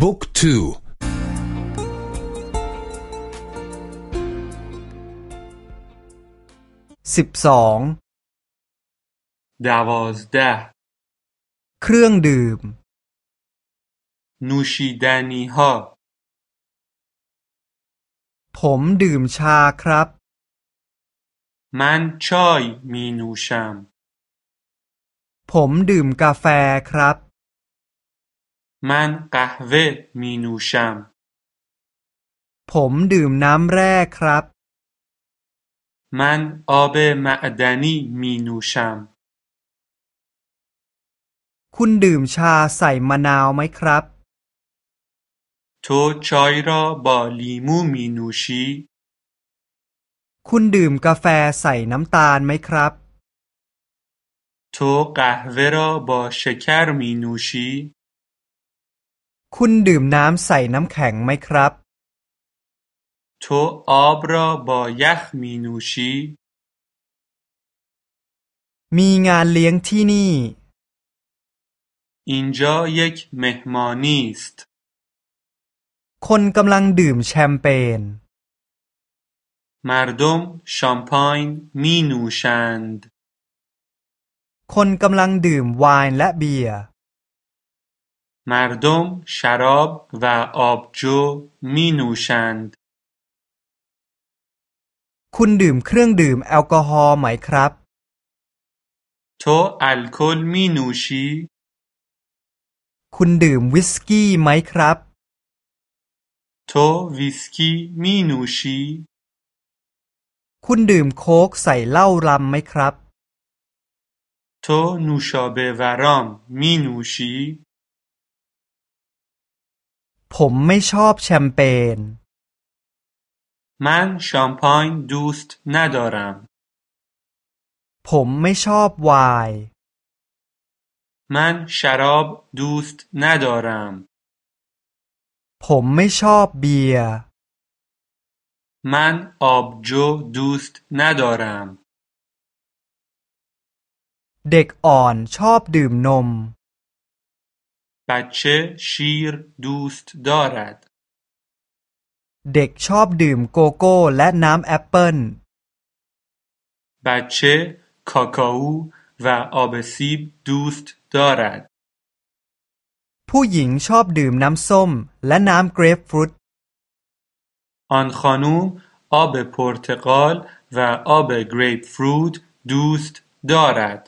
บุ๊กทูสิบสองดาวสเดเครื่องดื่ม นูชิดานีฮาผมดื่มชาครับ มันชอยมีนูชาม ผมดื่มกาแฟครับ มันกาเวมีนูชามผมดื่มน้ำแร่ครับ มันอาเบมาดานีมีนูชามคุณดื่มชาใส่มะนาวไหมครับ تو چای را با لیمو می نوشی؟ คุณดื่มกาแฟใส่น้ำตาลไหมครับ تو قهوه را با شکر می نوشی؟ คุณดื่มน้ำใส่น้ำแข็งไหมครับ تو آب را با یخ می نوشی؟ มีงานเลี้ยงที่นี่ اینجا یک مهمانی است. คนกำลังดื่มแชมเปญ مردم شامپاین می نوشند. คนกำลังดื่มไวน์และเบียร์ مردم شراب و آبجو می نوشند. คุณดื่มเครื่องดื่มแอลกอฮอล์ไหมครับ تو الکل می نوشی؟ คุณดื่มวิสกี้ไหมครับ تو ویسکی می نوشی؟ คุณดื่มโค้กใส่เหล้ารำไหมครับ تو نوشابه ورام می نوشی؟ ผมไม่ชอบแชมเปญ من شامپاین دوست ندارم. ผมไม่ชอบไวน์ من شراب دوست ندارم. ผมไม่ชอบเบียร์ من آبجو دوست ندارم. เด็กอ่อนชอบดื่มนม بچه شیر دوست دارد. เด็กชอบดื่มโกโก้และน้ำแอปเปิ้ล بچه کاکائو و آب سیب دوست دارد. ผู้หญิงชอบดื่มน้ำส้มและน้ำเกรปฟรุต آن خانم آب پرتقال و آب گریپ فروت دوست دارد.